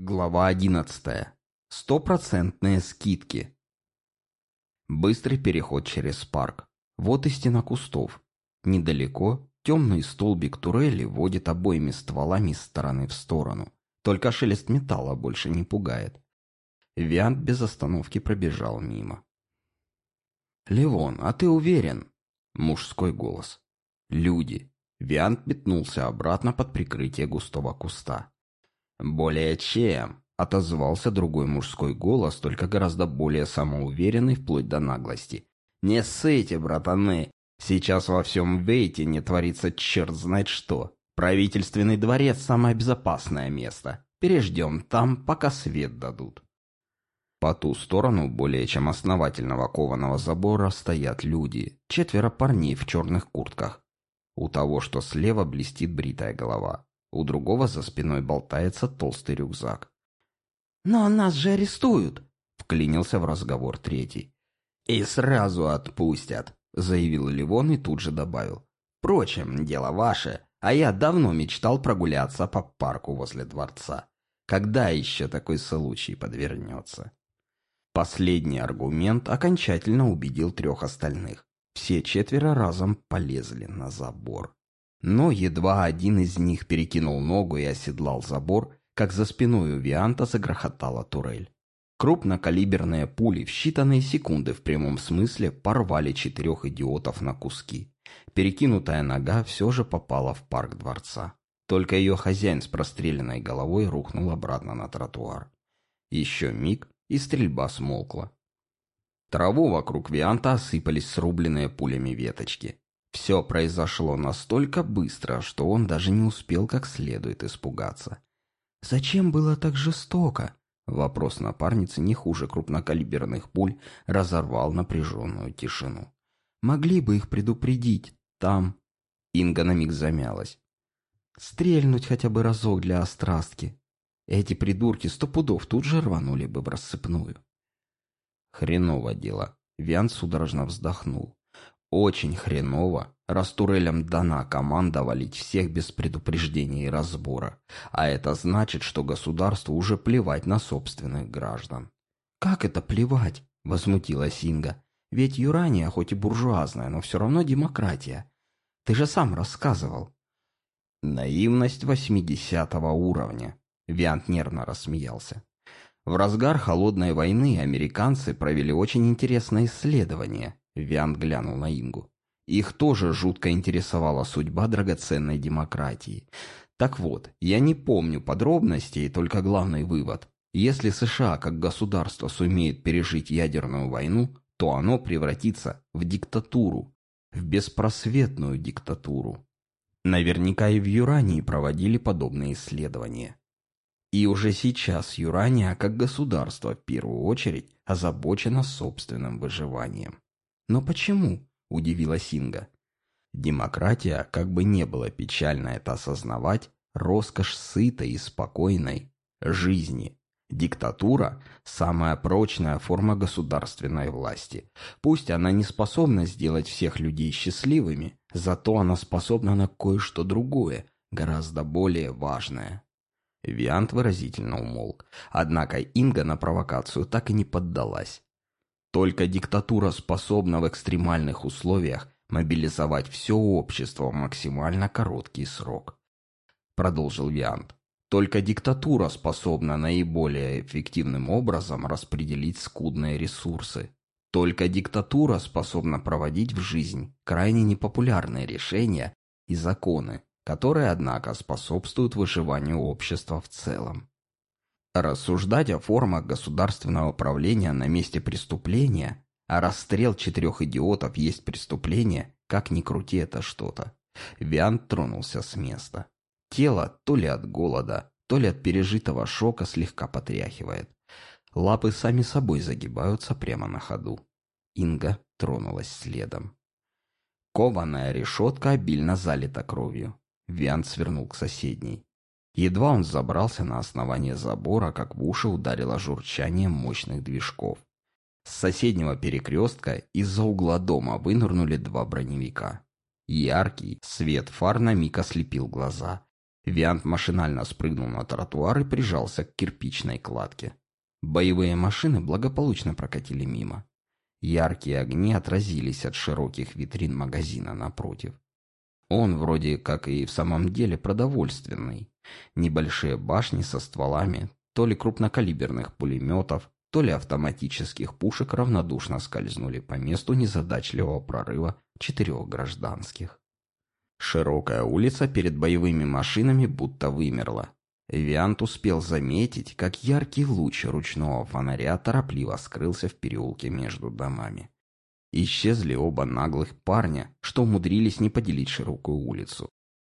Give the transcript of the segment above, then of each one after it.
Глава одиннадцатая. Стопроцентные скидки. Быстрый переход через парк. Вот и стена кустов. Недалеко темный столбик турели водит обоими стволами из стороны в сторону. Только шелест металла больше не пугает. Виант без остановки пробежал мимо. «Левон, а ты уверен?» Мужской голос. «Люди». Виант метнулся обратно под прикрытие густого куста. «Более чем», — отозвался другой мужской голос, только гораздо более самоуверенный, вплоть до наглости. «Не ссыте, братаны! Сейчас во всем Вейте не творится черт знает что. Правительственный дворец — самое безопасное место. Переждем там, пока свет дадут». По ту сторону более чем основательного кованого забора стоят люди, четверо парней в черных куртках. У того, что слева, блестит бритая голова. У другого за спиной болтается толстый рюкзак. «Но нас же арестуют!» — вклинился в разговор третий. «И сразу отпустят», — заявил Ливон и тут же добавил. «Впрочем, дело ваше, а я давно мечтал прогуляться по парку возле дворца. Когда еще такой случай подвернется?» Последний аргумент окончательно убедил трех остальных. Все четверо разом полезли на забор. Но едва один из них перекинул ногу и оседлал забор, как за спиной у Вианта загрохотала турель. Крупнокалиберные пули в считанные секунды в прямом смысле порвали четырех идиотов на куски. Перекинутая нога все же попала в парк дворца. Только ее хозяин с простреленной головой рухнул обратно на тротуар. Еще миг, и стрельба смолкла. Траву вокруг Вианта осыпались срубленные пулями веточки. Все произошло настолько быстро, что он даже не успел как следует испугаться. «Зачем было так жестоко?» Вопрос напарницы не хуже крупнокалиберных пуль разорвал напряженную тишину. «Могли бы их предупредить. Там...» Инга на миг замялась. «Стрельнуть хотя бы разок для острастки. Эти придурки сто пудов тут же рванули бы в рассыпную». «Хреново дело». Виан судорожно вздохнул. Очень хреново, раз турелям дана команда валить всех без предупреждения и разбора. А это значит, что государству уже плевать на собственных граждан. «Как это плевать?» – возмутилась Инга. «Ведь Юрания хоть и буржуазная, но все равно демократия. Ты же сам рассказывал». «Наивность восьмидесятого уровня», – Виант нервно рассмеялся. В разгар холодной войны американцы провели очень интересное исследование, Виан глянул на Ингу. Их тоже жутко интересовала судьба драгоценной демократии. Так вот, я не помню подробностей, только главный вывод. Если США как государство сумеет пережить ядерную войну, то оно превратится в диктатуру, в беспросветную диктатуру. Наверняка и в Юрании проводили подобные исследования. И уже сейчас Юрания как государство в первую очередь озабочена собственным выживанием. «Но почему?» – удивилась Инга. Демократия, как бы не было печально это осознавать, роскошь сытой и спокойной жизни. Диктатура – самая прочная форма государственной власти. Пусть она не способна сделать всех людей счастливыми, зато она способна на кое-что другое, гораздо более важное. Виант выразительно умолк, однако Инга на провокацию так и не поддалась. Только диктатура способна в экстремальных условиях мобилизовать все общество в максимально короткий срок. Продолжил Виант. Только диктатура способна наиболее эффективным образом распределить скудные ресурсы. Только диктатура способна проводить в жизнь крайне непопулярные решения и законы, которые, однако, способствуют выживанию общества в целом. Рассуждать о формах государственного правления на месте преступления, а расстрел четырех идиотов есть преступление, как ни крути это что-то. Виан тронулся с места. Тело то ли от голода, то ли от пережитого шока слегка потряхивает. Лапы сами собой загибаются прямо на ходу. Инга тронулась следом. Кованая решетка обильно залита кровью. Виан свернул к соседней. Едва он забрался на основание забора, как в уши ударило журчание мощных движков. С соседнего перекрестка из-за угла дома вынырнули два броневика. Яркий свет фар на миг ослепил глаза. Виант машинально спрыгнул на тротуар и прижался к кирпичной кладке. Боевые машины благополучно прокатили мимо. Яркие огни отразились от широких витрин магазина напротив. Он вроде как и в самом деле продовольственный. Небольшие башни со стволами, то ли крупнокалиберных пулеметов, то ли автоматических пушек равнодушно скользнули по месту незадачливого прорыва четырех гражданских. Широкая улица перед боевыми машинами будто вымерла. Виант успел заметить, как яркий луч ручного фонаря торопливо скрылся в переулке между домами. Исчезли оба наглых парня, что умудрились не поделить широкую улицу.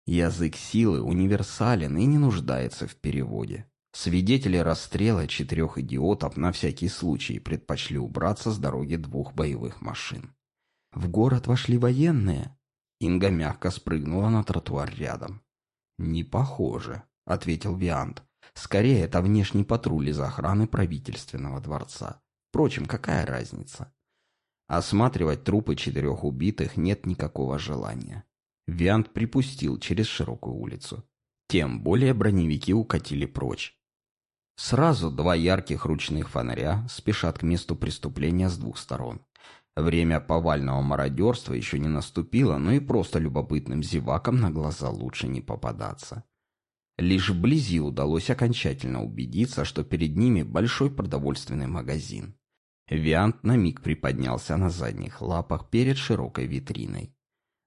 Язык силы универсален и не нуждается в переводе. Свидетели расстрела четырех идиотов на всякий случай предпочли убраться с дороги двух боевых машин. В город вошли военные. Инга мягко спрыгнула на тротуар рядом. «Не похоже», — ответил Виант. «Скорее, это внешний патруль из охраны правительственного дворца. Впрочем, какая разница?» Осматривать трупы четырех убитых нет никакого желания. Виант припустил через широкую улицу. Тем более броневики укатили прочь. Сразу два ярких ручных фонаря спешат к месту преступления с двух сторон. Время повального мародерства еще не наступило, но и просто любопытным зевакам на глаза лучше не попадаться. Лишь вблизи удалось окончательно убедиться, что перед ними большой продовольственный магазин. Виант на миг приподнялся на задних лапах перед широкой витриной.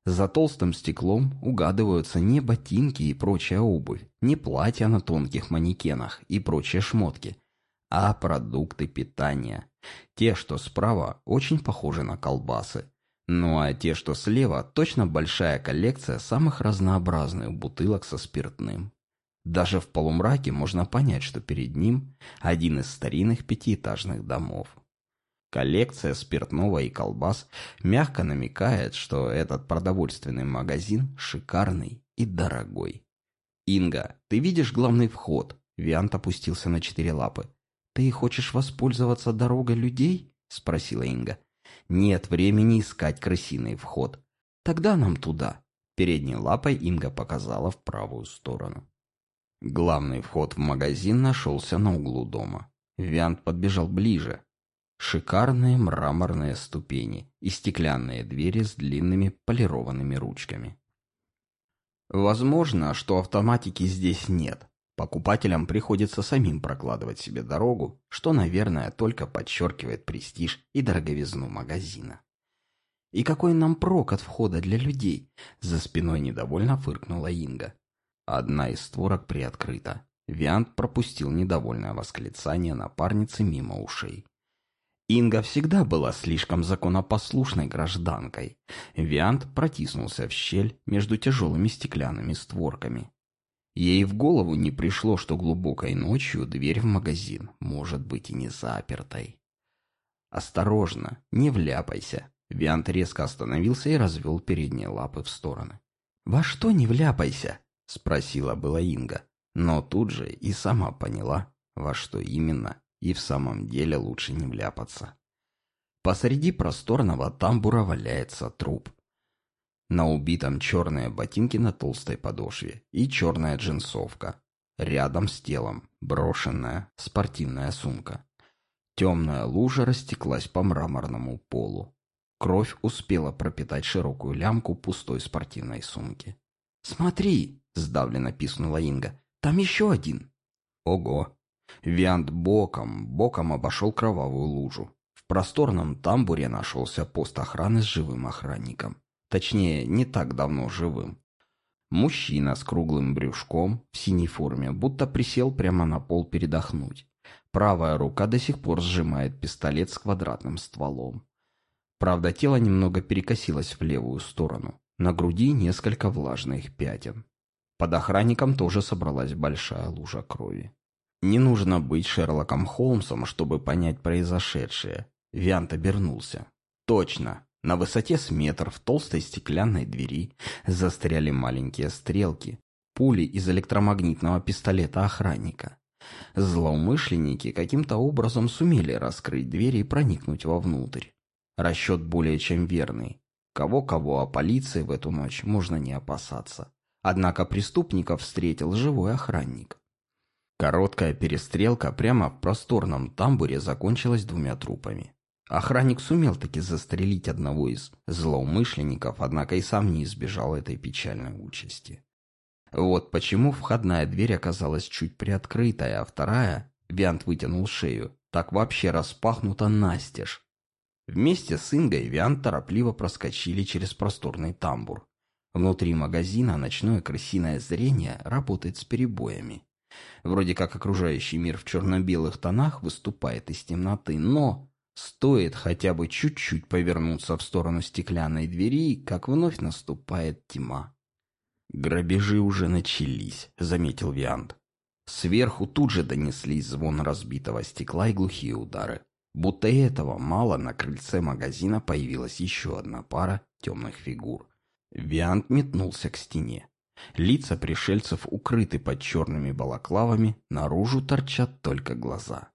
За толстым стеклом угадываются не ботинки и прочая обувь, не платья на тонких манекенах и прочие шмотки, а продукты питания. Те, что справа, очень похожи на колбасы. Ну а те, что слева, точно большая коллекция самых разнообразных бутылок со спиртным. Даже в полумраке можно понять, что перед ним один из старинных пятиэтажных домов. Коллекция спиртного и колбас мягко намекает, что этот продовольственный магазин шикарный и дорогой. «Инга, ты видишь главный вход?» Виант опустился на четыре лапы. «Ты хочешь воспользоваться дорогой людей?» Спросила Инга. «Нет времени искать крысиный вход. Тогда нам туда». Передней лапой Инга показала в правую сторону. Главный вход в магазин нашелся на углу дома. Виант подбежал ближе, Шикарные мраморные ступени и стеклянные двери с длинными полированными ручками. Возможно, что автоматики здесь нет. Покупателям приходится самим прокладывать себе дорогу, что, наверное, только подчеркивает престиж и дороговизну магазина. «И какой нам прок от входа для людей?» За спиной недовольно фыркнула Инга. Одна из створок приоткрыта. Виант пропустил недовольное восклицание напарницы мимо ушей. Инга всегда была слишком законопослушной гражданкой. Виант протиснулся в щель между тяжелыми стеклянными створками. Ей в голову не пришло, что глубокой ночью дверь в магазин может быть и не запертой. «Осторожно, не вляпайся!» Виант резко остановился и развел передние лапы в стороны. «Во что не вляпайся?» — спросила была Инга, но тут же и сама поняла, во что именно и в самом деле лучше не вляпаться. Посреди просторного тамбура валяется труп. На убитом черные ботинки на толстой подошве и черная джинсовка. Рядом с телом брошенная спортивная сумка. Темная лужа растеклась по мраморному полу. Кровь успела пропитать широкую лямку пустой спортивной сумки. «Смотри!» — сдавленно писнула Инга. «Там еще один!» «Ого! Виант боком, боком обошел кровавую лужу. В просторном тамбуре нашелся пост охраны с живым охранником. Точнее, не так давно живым. Мужчина с круглым брюшком, в синей форме, будто присел прямо на пол передохнуть. Правая рука до сих пор сжимает пистолет с квадратным стволом. Правда, тело немного перекосилось в левую сторону. На груди несколько влажных пятен. Под охранником тоже собралась большая лужа крови. Не нужно быть Шерлоком Холмсом, чтобы понять произошедшее. Виант обернулся. Точно. На высоте с метр в толстой стеклянной двери застряли маленькие стрелки, пули из электромагнитного пистолета охранника. Злоумышленники каким-то образом сумели раскрыть дверь и проникнуть вовнутрь. Расчет более чем верный. Кого-кого, а полиции в эту ночь можно не опасаться. Однако преступников встретил живой охранник. Короткая перестрелка прямо в просторном тамбуре закончилась двумя трупами. Охранник сумел таки застрелить одного из злоумышленников, однако и сам не избежал этой печальной участи. Вот почему входная дверь оказалась чуть приоткрытой, а вторая, Виант вытянул шею, так вообще распахнута настежь. Вместе с Ингой Виант торопливо проскочили через просторный тамбур. Внутри магазина ночное крысиное зрение работает с перебоями. Вроде как окружающий мир в черно-белых тонах выступает из темноты, но стоит хотя бы чуть-чуть повернуться в сторону стеклянной двери, как вновь наступает тьма. «Грабежи уже начались», — заметил Виант. Сверху тут же донеслись звон разбитого стекла и глухие удары. Будто этого мало, на крыльце магазина появилась еще одна пара темных фигур. Виант метнулся к стене. Лица пришельцев укрыты под черными балаклавами, наружу торчат только глаза.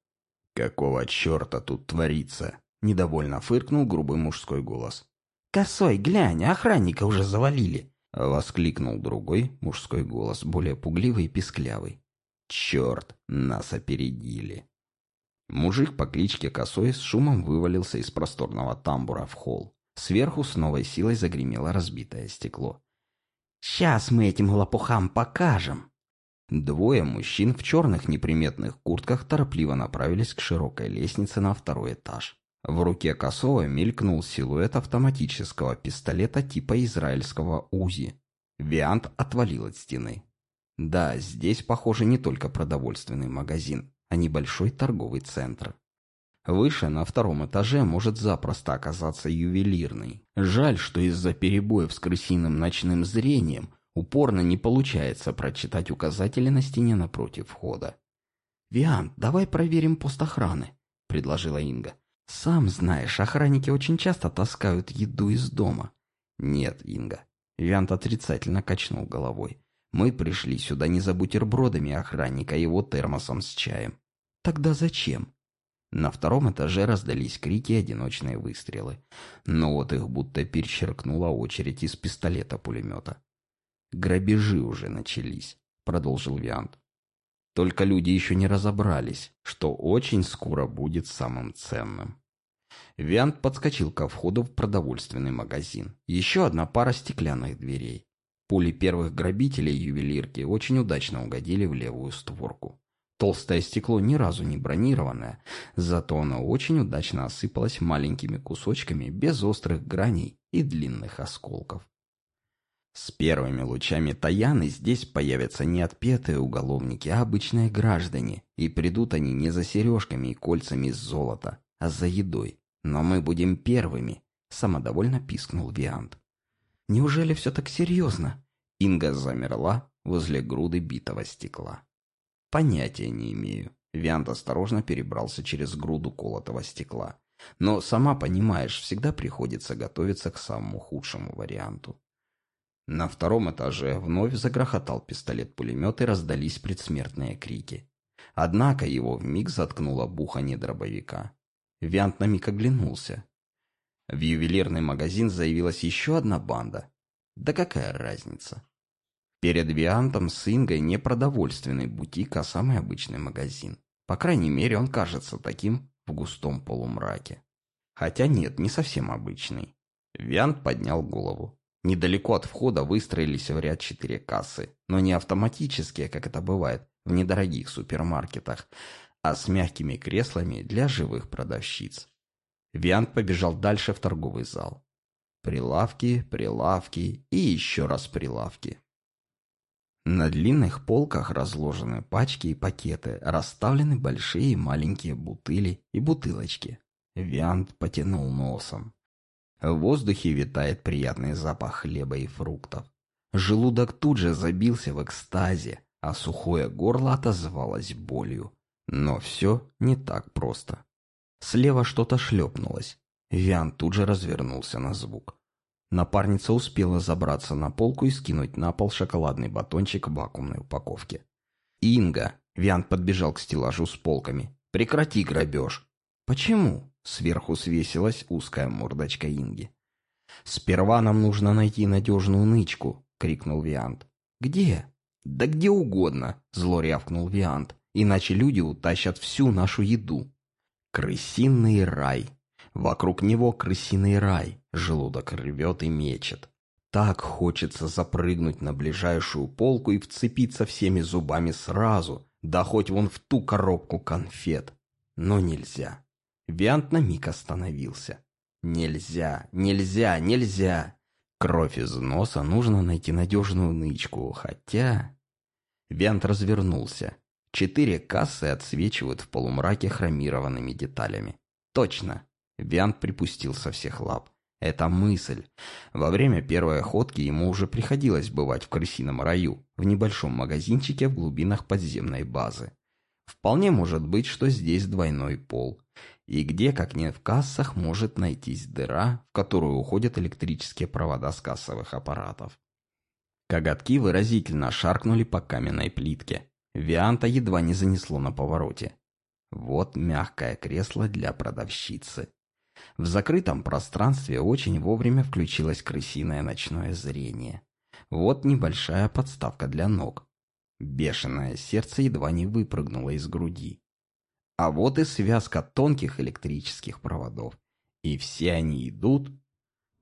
«Какого черта тут творится?» — недовольно фыркнул грубый мужской голос. «Косой, глянь, охранника уже завалили!» — воскликнул другой мужской голос, более пугливый и писклявый. «Черт, нас опередили!» Мужик по кличке Косой с шумом вывалился из просторного тамбура в холл. Сверху с новой силой загремело разбитое стекло. Сейчас мы этим лопухам покажем. Двое мужчин в черных неприметных куртках торопливо направились к широкой лестнице на второй этаж. В руке Косова мелькнул силуэт автоматического пистолета типа израильского УЗИ. Виант отвалил от стены. Да, здесь, похоже, не только продовольственный магазин, а небольшой торговый центр. Выше, на втором этаже, может запросто оказаться ювелирный. Жаль, что из-за перебоев с крысиным ночным зрением упорно не получается прочитать указатели на стене напротив входа. «Виан, давай проверим пост охраны», — предложила Инга. «Сам знаешь, охранники очень часто таскают еду из дома». «Нет, Инга». Виант отрицательно качнул головой. «Мы пришли сюда не за бутербродами охранника и его термосом с чаем». «Тогда зачем?» На втором этаже раздались крики и одиночные выстрелы. Но вот их будто перечеркнула очередь из пистолета-пулемета. «Грабежи уже начались», — продолжил Виант. «Только люди еще не разобрались, что очень скоро будет самым ценным». Виант подскочил ко входу в продовольственный магазин. Еще одна пара стеклянных дверей. Пули первых грабителей ювелирки очень удачно угодили в левую створку. Толстое стекло ни разу не бронированное, зато оно очень удачно осыпалось маленькими кусочками без острых граней и длинных осколков. С первыми лучами Таяны здесь появятся не отпетые уголовники, а обычные граждане, и придут они не за сережками и кольцами из золота, а за едой. Но мы будем первыми, самодовольно пискнул Виант. Неужели все так серьезно? Инга замерла возле груды битого стекла. Понятия не имею. Виант осторожно перебрался через груду колотого стекла. Но, сама понимаешь, всегда приходится готовиться к самому худшему варианту. На втором этаже вновь загрохотал пистолет-пулемет и раздались предсмертные крики. Однако его вмиг заткнуло бухание дробовика. Виант на миг оглянулся. В ювелирный магазин заявилась еще одна банда. Да какая разница? Перед Виантом с Ингой не продовольственный бутик, а самый обычный магазин. По крайней мере, он кажется таким в густом полумраке. Хотя нет, не совсем обычный. Виант поднял голову. Недалеко от входа выстроились в ряд четыре кассы, но не автоматические, как это бывает в недорогих супермаркетах, а с мягкими креслами для живых продавщиц. Виант побежал дальше в торговый зал. Прилавки, прилавки и еще раз прилавки. На длинных полках разложены пачки и пакеты, расставлены большие и маленькие бутыли и бутылочки. Виант потянул носом. В воздухе витает приятный запах хлеба и фруктов. Желудок тут же забился в экстазе, а сухое горло отозвалось болью. Но все не так просто. Слева что-то шлепнулось. Виан тут же развернулся на звук. Напарница успела забраться на полку и скинуть на пол шоколадный батончик в вакуумной упаковке. «Инга!» — Виант подбежал к стеллажу с полками. «Прекрати грабеж!» «Почему?» — сверху свесилась узкая мордочка Инги. «Сперва нам нужно найти надежную нычку!» — крикнул Виант. «Где?» «Да где угодно», — зло рявкнул Виант. «Иначе люди утащат всю нашу еду». Крысиный рай. Вокруг него крысиный рай. Желудок рвет и мечет. Так хочется запрыгнуть на ближайшую полку и вцепиться всеми зубами сразу, да хоть вон в ту коробку конфет. Но нельзя. Виант на миг остановился. Нельзя, нельзя, нельзя. Кровь из носа нужно найти надежную нычку, хотя... Виант развернулся. Четыре кассы отсвечивают в полумраке хромированными деталями. Точно. Виант припустил со всех лап. Это мысль. Во время первой охотки ему уже приходилось бывать в крысином раю, в небольшом магазинчике в глубинах подземной базы. Вполне может быть, что здесь двойной пол. И где, как не в кассах, может найтись дыра, в которую уходят электрические провода с кассовых аппаратов. Коготки выразительно шаркнули по каменной плитке. Вианта едва не занесло на повороте. Вот мягкое кресло для продавщицы. В закрытом пространстве очень вовремя включилось крысиное ночное зрение. Вот небольшая подставка для ног. Бешеное сердце едва не выпрыгнуло из груди. А вот и связка тонких электрических проводов. И все они идут...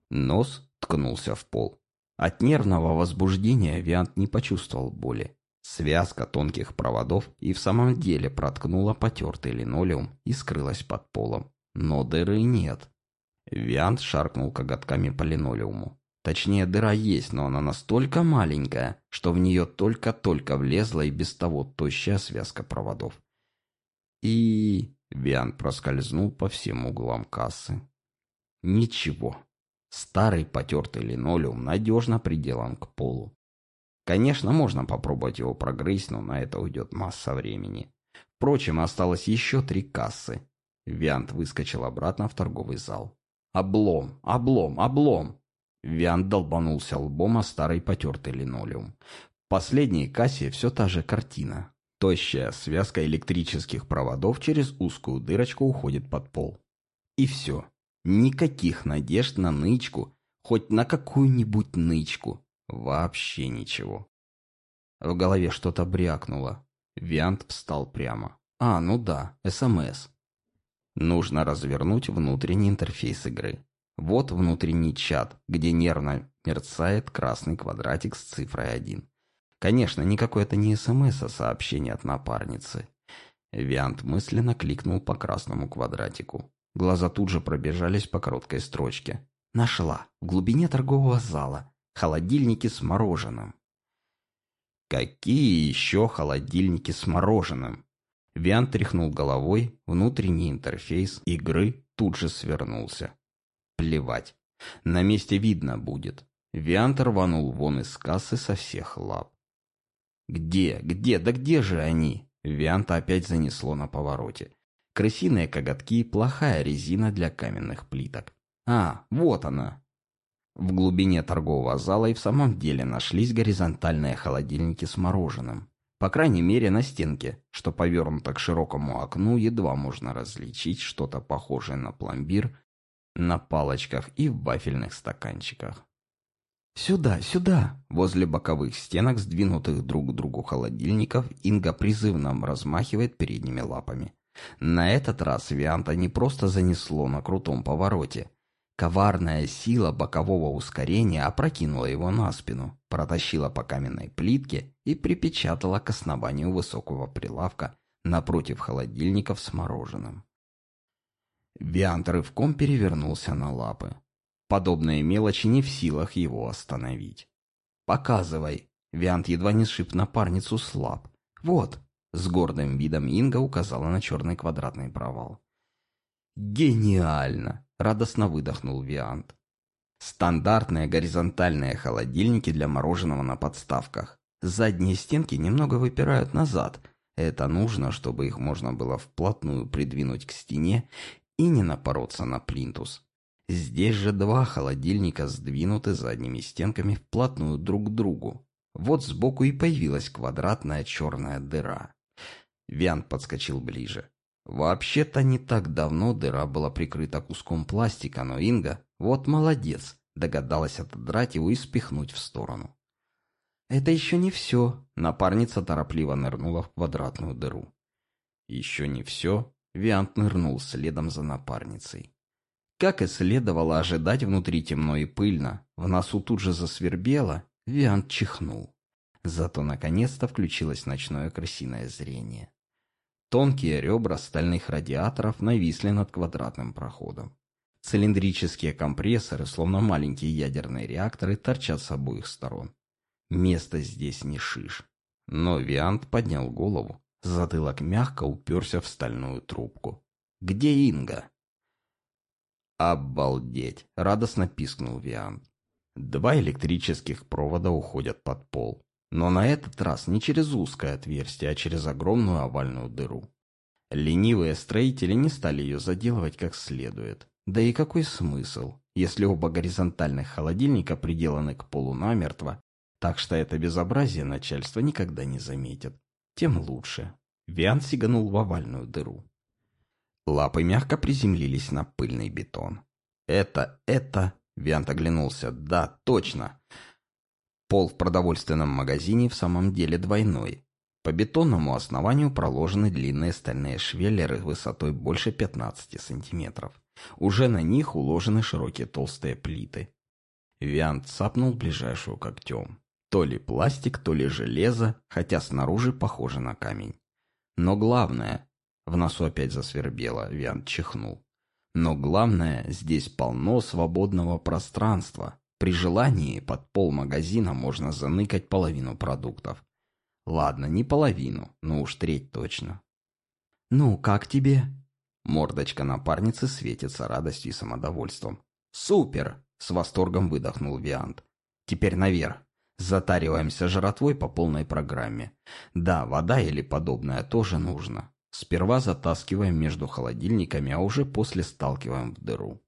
Нос ткнулся в пол. От нервного возбуждения Виант не почувствовал боли. Связка тонких проводов и в самом деле проткнула потертый линолеум и скрылась под полом. Но дыры нет. Виант шаркнул коготками по линолеуму. Точнее, дыра есть, но она настолько маленькая, что в нее только-только влезла и без того тощая связка проводов. И... Виан проскользнул по всем углам кассы. Ничего. Старый потертый линолеум надежно приделан к полу. Конечно, можно попробовать его прогрызть, но на это уйдет масса времени. Впрочем, осталось еще три кассы. Виант выскочил обратно в торговый зал. Облом, облом, облом! Виант долбанулся лбом о старый потертый линолеум. В последней кассе все та же картина. Тощая связка электрических проводов через узкую дырочку уходит под пол. И все. Никаких надежд на нычку, хоть на какую-нибудь нычку. Вообще ничего. В голове что-то брякнуло. Виант встал прямо. А, ну да, СМС. Нужно развернуть внутренний интерфейс игры. Вот внутренний чат, где нервно мерцает красный квадратик с цифрой 1. Конечно, никакой это не СМС, а сообщение от напарницы. Виант мысленно кликнул по красному квадратику. Глаза тут же пробежались по короткой строчке. Нашла. В глубине торгового зала. Холодильники с мороженым. Какие еще холодильники с мороженым? Виант тряхнул головой, внутренний интерфейс игры тут же свернулся. Плевать. На месте видно будет. Виант рванул вон из кассы со всех лап. «Где? Где? Да где же они?» Вианта опять занесло на повороте. Крысиные коготки – плохая резина для каменных плиток. А, вот она. В глубине торгового зала и в самом деле нашлись горизонтальные холодильники с мороженым. По крайней мере, на стенке, что повернуто к широкому окну, едва можно различить что-то похожее на пломбир на палочках и в вафельных стаканчиках. «Сюда, сюда!» Возле боковых стенок, сдвинутых друг к другу холодильников, Инга призывно размахивает передними лапами. На этот раз Вианта не просто занесло на крутом повороте. Коварная сила бокового ускорения опрокинула его на спину, протащила по каменной плитке и припечатала к основанию высокого прилавка напротив холодильников с мороженым. Виант рывком перевернулся на лапы. Подобные мелочи не в силах его остановить. «Показывай!» Виант едва не сшиб напарницу слаб. «Вот!» С гордым видом Инга указала на черный квадратный провал. «Гениально!» — радостно выдохнул Виант. Стандартные горизонтальные холодильники для мороженого на подставках. Задние стенки немного выпирают назад. Это нужно, чтобы их можно было вплотную придвинуть к стене и не напороться на плинтус. Здесь же два холодильника сдвинуты задними стенками вплотную друг к другу. Вот сбоку и появилась квадратная черная дыра. Виан подскочил ближе. Вообще-то не так давно дыра была прикрыта куском пластика, но Инга, вот молодец, догадалась отодрать его и спихнуть в сторону. это еще не все. Напарница торопливо нырнула в квадратную дыру. Еще не все. Виант нырнул следом за напарницей. Как и следовало ожидать, внутри темно и пыльно. В носу тут же засвербело. Виант чихнул. Зато наконец-то включилось ночное крысиное зрение. Тонкие ребра стальных радиаторов нависли над квадратным проходом. Цилиндрические компрессоры, словно маленькие ядерные реакторы, торчат с обоих сторон. Место здесь не шиш. Но Виант поднял голову. Затылок мягко уперся в стальную трубку. «Где Инга?» «Обалдеть!» — радостно пискнул Виант. Два электрических провода уходят под пол. Но на этот раз не через узкое отверстие, а через огромную овальную дыру. Ленивые строители не стали ее заделывать как следует. Да и какой смысл, если оба горизонтальных холодильника приделаны к полу намертво, так что это безобразие начальство никогда не заметит. Тем лучше. Виан сиганул в овальную дыру. Лапы мягко приземлились на пыльный бетон. «Это, это...» Виант оглянулся. «Да, точно!» Пол в продовольственном магазине в самом деле двойной. По бетонному основанию проложены длинные стальные швеллеры высотой больше 15 сантиметров. Уже на них уложены широкие толстые плиты. Виан цапнул ближайшую когтем. То ли пластик, то ли железо, хотя снаружи похоже на камень. Но главное... В носу опять засвербело, Виан чихнул. Но главное, здесь полно свободного пространства. При желании под пол магазина можно заныкать половину продуктов. Ладно, не половину, но уж треть точно. «Ну, как тебе?» Мордочка напарницы светится радостью и самодовольством. «Супер!» — с восторгом выдохнул Виант. «Теперь наверх. Затариваемся жратвой по полной программе. Да, вода или подобное тоже нужно. Сперва затаскиваем между холодильниками, а уже после сталкиваем в дыру».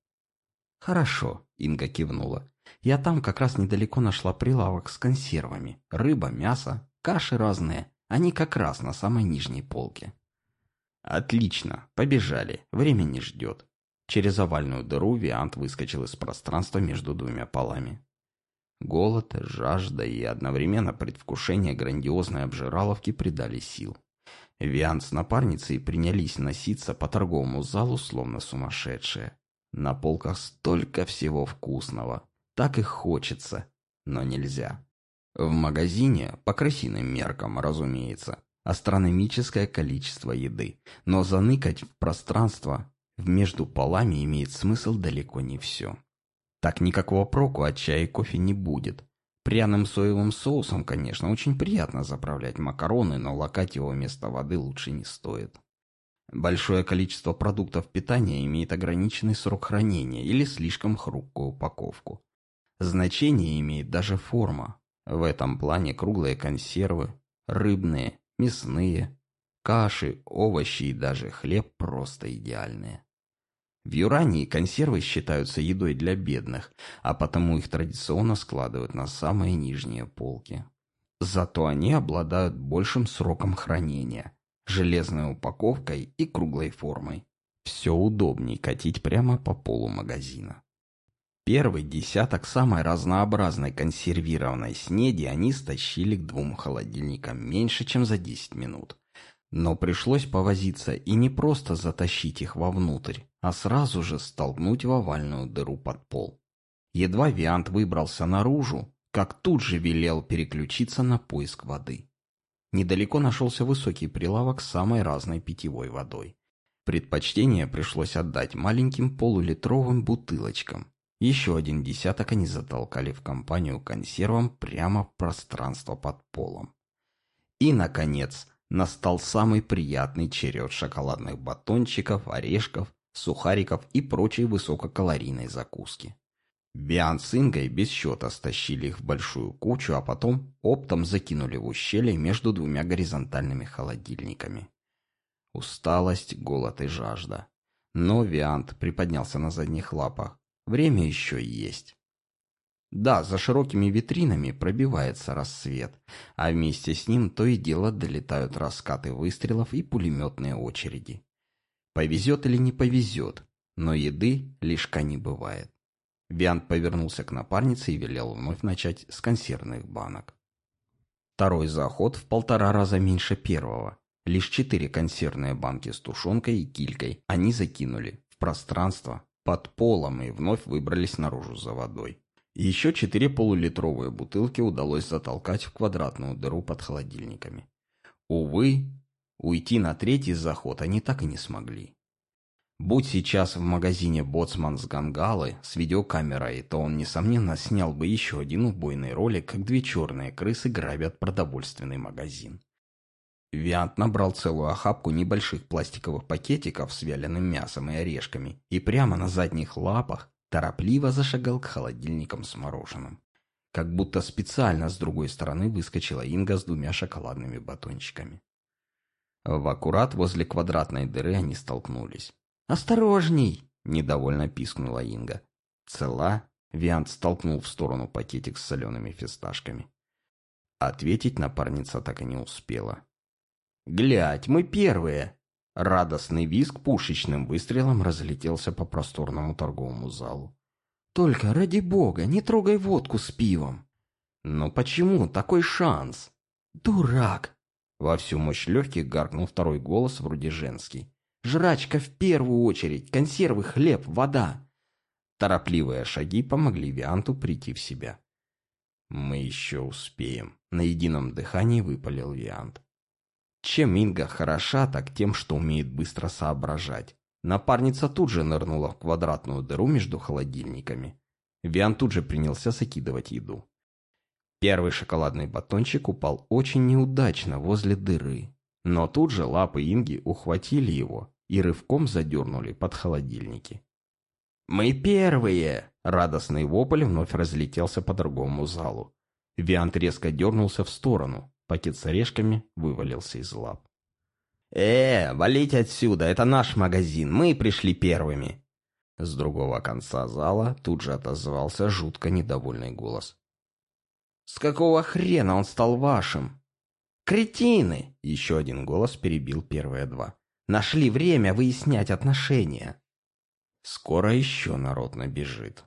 «Хорошо», — Инга кивнула. «Я там как раз недалеко нашла прилавок с консервами. Рыба, мясо, каши разные. Они как раз на самой нижней полке». Отлично, побежали, время не ждет. Через овальную дыру Виант выскочил из пространства между двумя полами. Голод, жажда и одновременно предвкушение грандиозной обжираловки придали сил. Виант с напарницей принялись носиться по торговому залу, словно сумасшедшие. На полках столько всего вкусного. Так и хочется, но нельзя. В магазине, по крысиным меркам, разумеется, астрономическое количество еды, но заныкать в пространство между полами имеет смысл далеко не все. Так никакого проку от чая и кофе не будет. Пряным соевым соусом, конечно, очень приятно заправлять макароны, но лакать его вместо воды лучше не стоит. Большое количество продуктов питания имеет ограниченный срок хранения или слишком хрупкую упаковку. Значение имеет даже форма. В этом плане круглые консервы, рыбные, мясные, каши, овощи и даже хлеб просто идеальные. В Юрании консервы считаются едой для бедных, а потому их традиционно складывают на самые нижние полки. Зато они обладают большим сроком хранения, железной упаковкой и круглой формой. Все удобнее катить прямо по полу магазина. Первый десяток самой разнообразной консервированной снеди они стащили к двум холодильникам меньше, чем за 10 минут. Но пришлось повозиться и не просто затащить их вовнутрь, а сразу же столкнуть в овальную дыру под пол. Едва Виант выбрался наружу, как тут же велел переключиться на поиск воды. Недалеко нашелся высокий прилавок с самой разной питьевой водой. Предпочтение пришлось отдать маленьким полулитровым бутылочкам, еще один десяток они затолкали в компанию консервам прямо в пространство под полом. И, наконец, настал самый приятный черед шоколадных батончиков, орешков, сухариков и прочей высококалорийной закуски. Биан с Ингой без счета стащили их в большую кучу, а потом оптом закинули в ущелье между двумя горизонтальными холодильниками. Усталость, голод и жажда. Но Виант приподнялся на задних лапах, Время еще есть. Да, за широкими витринами пробивается рассвет, а вместе с ним то и дело долетают раскаты выстрелов и пулеметные очереди. Повезет или не повезет, но еды лишка не бывает. Виант повернулся к напарнице и велел вновь начать с консервных банок. Второй заход в полтора раза меньше первого. Лишь четыре консервные банки с тушенкой и килькой они закинули в пространство под полом и вновь выбрались наружу за водой. Еще четыре полулитровые бутылки удалось затолкать в квадратную дыру под холодильниками. Увы, уйти на третий заход они так и не смогли. Будь сейчас в магазине боцман с Гангалы с видеокамерой, то он, несомненно, снял бы еще один убойный ролик, как две черные крысы грабят продовольственный магазин. Виант набрал целую охапку небольших пластиковых пакетиков с вяленым мясом и орешками и прямо на задних лапах торопливо зашагал к холодильникам с мороженым. Как будто специально с другой стороны выскочила Инга с двумя шоколадными батончиками. В аккурат возле квадратной дыры они столкнулись. «Осторожней!» – недовольно пискнула Инга. «Цела?» – Виант столкнул в сторону пакетик с солеными фисташками. Ответить напарница так и не успела. «Глядь, мы первые!» Радостный визг пушечным выстрелом разлетелся по просторному торговому залу. «Только, ради бога, не трогай водку с пивом!» «Но почему такой шанс?» «Дурак!» Во всю мощь легких гаркнул второй голос, вроде женский. «Жрачка в первую очередь, консервы, хлеб, вода!» Торопливые шаги помогли Вианту прийти в себя. «Мы еще успеем», — на едином дыхании выпалил Виант. Чем Инга хороша, так тем, что умеет быстро соображать. Напарница тут же нырнула в квадратную дыру между холодильниками. Виан тут же принялся закидывать еду. Первый шоколадный батончик упал очень неудачно возле дыры. Но тут же лапы Инги ухватили его и рывком задернули под холодильники. «Мы первые!» Радостный вопль вновь разлетелся по другому залу. Виант резко дернулся в сторону. Пакет с орешками вывалился из лап. «Э, валите отсюда, это наш магазин, мы пришли первыми!» С другого конца зала тут же отозвался жутко недовольный голос. «С какого хрена он стал вашим?» «Кретины!» — еще один голос перебил первые два. «Нашли время выяснять отношения!» Скоро еще народ набежит.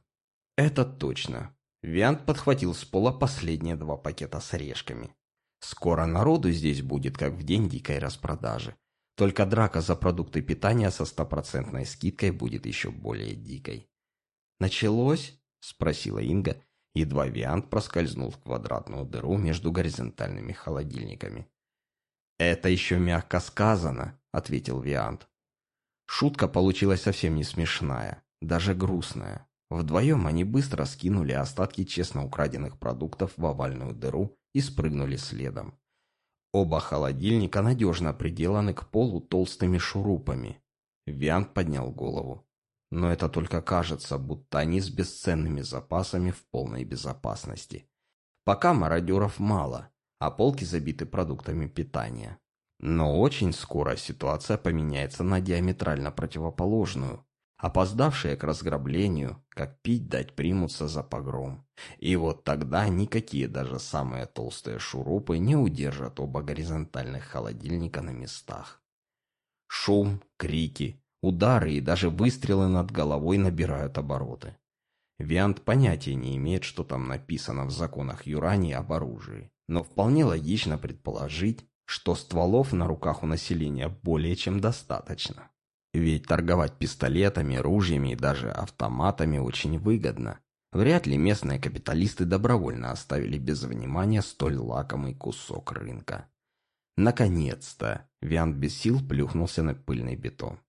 Это точно. Виант подхватил с пола последние два пакета с орешками. Скоро народу здесь будет, как в день дикой распродажи. Только драка за продукты питания со стопроцентной скидкой будет еще более дикой. «Началось?» – спросила Инга, едва Виант проскользнул в квадратную дыру между горизонтальными холодильниками. «Это еще мягко сказано», – ответил Виант. Шутка получилась совсем не смешная, даже грустная. Вдвоем они быстро скинули остатки честно украденных продуктов в овальную дыру и спрыгнули следом. Оба холодильника надежно приделаны к полу толстыми шурупами. Виант поднял голову. Но это только кажется, будто они с бесценными запасами в полной безопасности. Пока мародеров мало, а полки забиты продуктами питания. Но очень скоро ситуация поменяется на диаметрально противоположную. Опоздавшие к разграблению, как пить дать примутся за погром. И вот тогда никакие даже самые толстые шурупы не удержат оба горизонтальных холодильника на местах. Шум, крики, удары и даже выстрелы над головой набирают обороты. Виант понятия не имеет, что там написано в законах Юрани об оружии, но вполне логично предположить, что стволов на руках у населения более чем достаточно. Ведь торговать пистолетами, ружьями и даже автоматами очень выгодно. Вряд ли местные капиталисты добровольно оставили без внимания столь лакомый кусок рынка. Наконец-то! Виант без сил плюхнулся на пыльный бетон.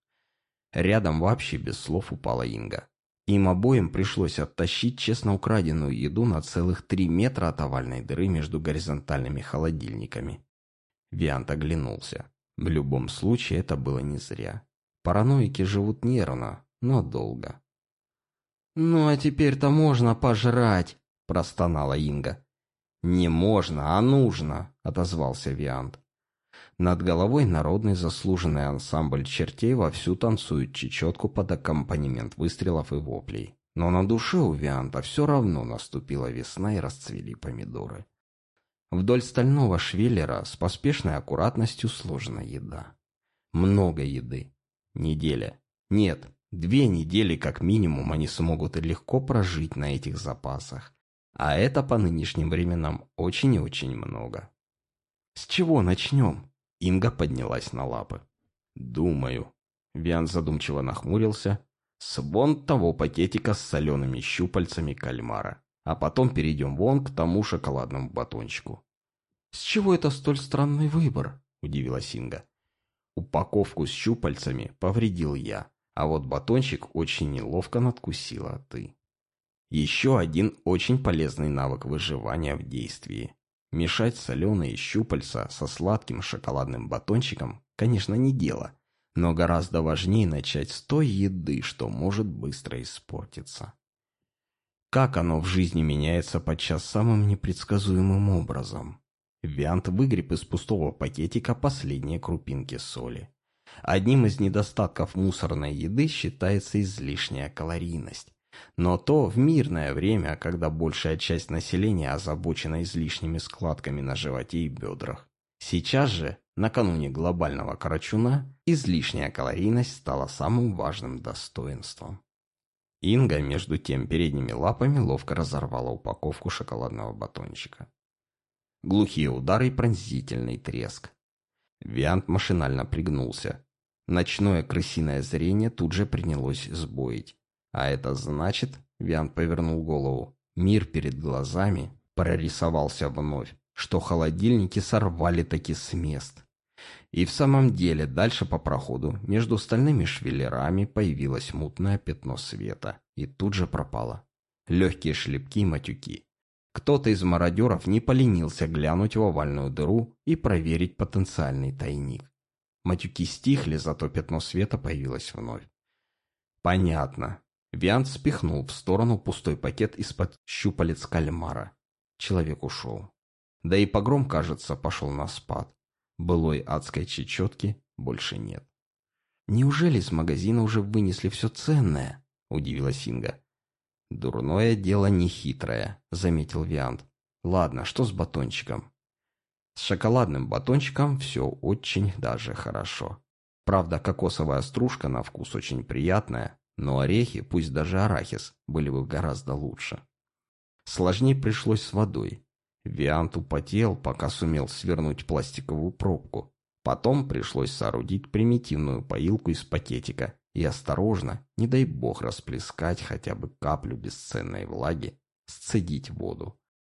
Рядом вообще без слов упала Инга. Им обоим пришлось оттащить честно украденную еду на целых три метра от овальной дыры между горизонтальными холодильниками. Виант оглянулся. В любом случае это было не зря. Параноики живут нервно, но долго. «Ну а теперь-то можно пожрать!» – простонала Инга. «Не можно, а нужно!» – отозвался Виант. Над головой народный заслуженный ансамбль чертей вовсю танцует чечетку под аккомпанемент выстрелов и воплей. Но на душе у Вианта все равно наступила весна и расцвели помидоры. Вдоль стального швеллера с поспешной аккуратностью сложена еда. Много еды. Неделя. Нет, две недели как минимум они смогут легко прожить на этих запасах. А это по нынешним временам очень и очень много. «С чего начнем?» Инга поднялась на лапы. «Думаю». Виан задумчиво нахмурился. «С вон того пакетика с солеными щупальцами кальмара. А потом перейдем вон к тому шоколадному батончику». «С чего это столь странный выбор?» – удивилась Инга. «Упаковку с щупальцами повредил я, а вот батончик очень неловко надкусила ты». Еще один очень полезный навык выживания в действии. Мешать соленые щупальца со сладким шоколадным батончиком, конечно, не дело, но гораздо важнее начать с той еды, что может быстро испортиться. Как оно в жизни меняется подчас самым непредсказуемым образом. Виант выгреб из пустого пакетика последние крупинки соли. Одним из недостатков мусорной еды считается излишняя калорийность. Но то в мирное время, когда большая часть населения озабочена излишними складками на животе и бедрах. Сейчас же, накануне глобального карачуна, излишняя калорийность стала самым важным достоинством. Инга, между тем, передними лапами ловко разорвала упаковку шоколадного батончика. Глухие удары и пронзительный треск. Виант машинально пригнулся. Ночное крысиное зрение тут же принялось сбоить. А это значит, Виан повернул голову, мир перед глазами прорисовался вновь, что холодильники сорвали таки с мест. И в самом деле дальше по проходу между стальными швеллерами появилось мутное пятно света и тут же пропало. Легкие шлепки и матюки. Кто-то из мародеров не поленился глянуть в овальную дыру и проверить потенциальный тайник. Матюки стихли, зато пятно света появилось вновь. Понятно. Виант спихнул в сторону пустой пакет из-под щупалец кальмара. Человек ушел. Да и погром, кажется, пошел на спад. Былой адской чечетки больше нет. «Неужели из магазина уже вынесли все ценное?» – удивилась Инга. «Дурное дело нехитрое», – заметил Виант. «Ладно, что с батончиком?» «С шоколадным батончиком все очень даже хорошо. Правда, кокосовая стружка на вкус очень приятная, но орехи, пусть даже арахис, были бы гораздо лучше. Сложнее пришлось с водой. Виант употел, пока сумел свернуть пластиковую пробку. Потом пришлось соорудить примитивную поилку из пакетика и осторожно, не дай бог расплескать хотя бы каплю бесценной влаги, сцедить воду.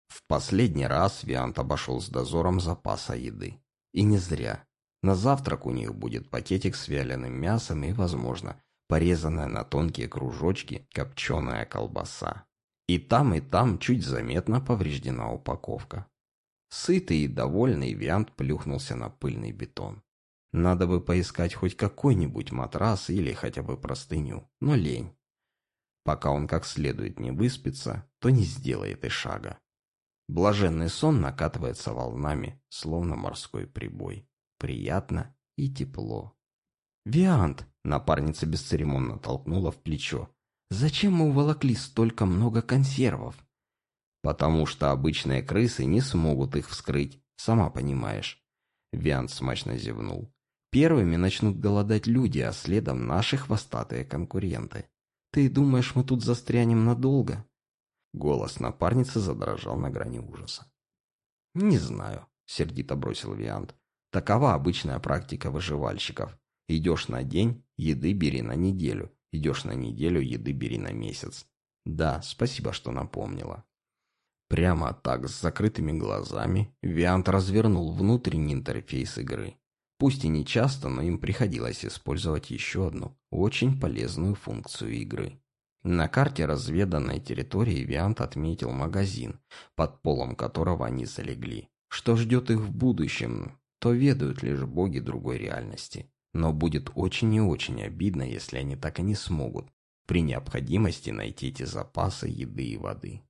В последний раз Виант обошел с дозором запаса еды. И не зря. На завтрак у них будет пакетик с вяленым мясом и, возможно, порезанная на тонкие кружочки копченая колбаса. И там, и там чуть заметно повреждена упаковка. Сытый и довольный Виант плюхнулся на пыльный бетон. Надо бы поискать хоть какой-нибудь матрас или хотя бы простыню, но лень. Пока он как следует не выспится, то не сделает и шага. Блаженный сон накатывается волнами, словно морской прибой. Приятно и тепло. «Виант!» — напарница бесцеремонно толкнула в плечо. «Зачем мы уволокли столько много консервов?» «Потому что обычные крысы не смогут их вскрыть, сама понимаешь». Виант смачно зевнул. «Первыми начнут голодать люди, а следом наши хвостатые конкуренты. Ты думаешь, мы тут застрянем надолго?» Голос напарницы задрожал на грани ужаса. «Не знаю», — сердито бросил Виант. «Такова обычная практика выживальщиков. Идешь на день, еды бери на неделю. Идешь на неделю, еды бери на месяц. Да, спасибо, что напомнила. Прямо так, с закрытыми глазами, Виант развернул внутренний интерфейс игры. Пусть и не часто, но им приходилось использовать еще одну, очень полезную функцию игры. На карте разведанной территории Виант отметил магазин, под полом которого они залегли. Что ждет их в будущем, то ведают лишь боги другой реальности. Но будет очень и очень обидно, если они так и не смогут при необходимости найти эти запасы еды и воды.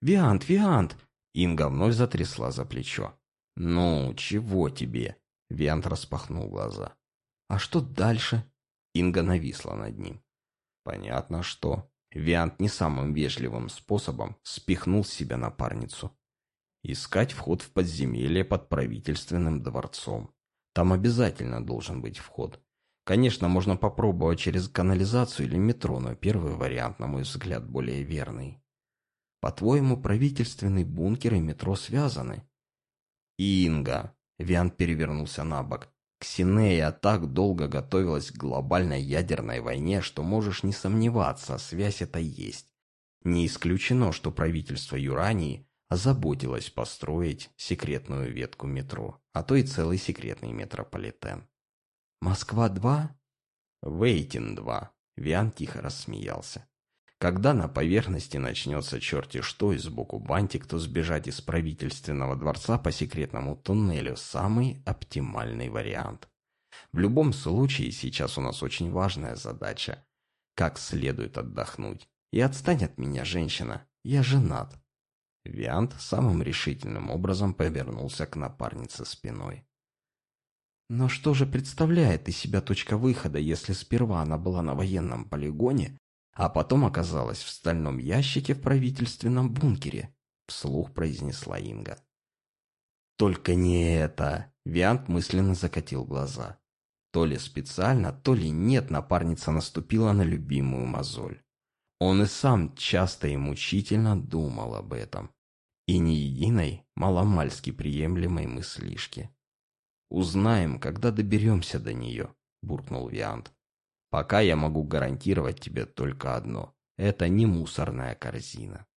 «Виант, Виант!» Инга вновь затрясла за плечо. «Ну, чего тебе?» Виант распахнул глаза. «А что дальше?» Инга нависла над ним. «Понятно, что...» Виант не самым вежливым способом спихнул с себя напарницу. «Искать вход в подземелье под правительственным дворцом. Там обязательно должен быть вход. Конечно, можно попробовать через канализацию или метро, но первый вариант, на мой взгляд, более верный. По-твоему, правительственный бункер и метро связаны? Инга. Виант перевернулся на бок. Ксинея так долго готовилась к глобальной ядерной войне, что можешь не сомневаться, связь это есть. Не исключено, что правительство Юрании озаботилось построить секретную ветку метро, а то и целый секретный метрополитен. «Москва-2?» «Вейтин-2», Виан тихо рассмеялся. Когда на поверхности начнется черти что и сбоку бантик, то сбежать из правительственного дворца по секретному туннелю – самый оптимальный вариант. В любом случае, сейчас у нас очень важная задача – как следует отдохнуть. И отстань от меня, женщина, я женат. Виант самым решительным образом повернулся к напарнице спиной. Но что же представляет из себя точка выхода, если сперва она была на военном полигоне, а потом оказалась в стальном ящике в правительственном бункере, вслух произнесла Инга. Только не это, Виант мысленно закатил глаза. То ли специально, то ли нет, напарница наступила на любимую мозоль. Он и сам часто и мучительно думал об этом. И ни единой маломальски приемлемой мыслишки. «Узнаем, когда доберемся до нее», — буркнул Виант. Пока я могу гарантировать тебе только одно. Это не мусорная корзина.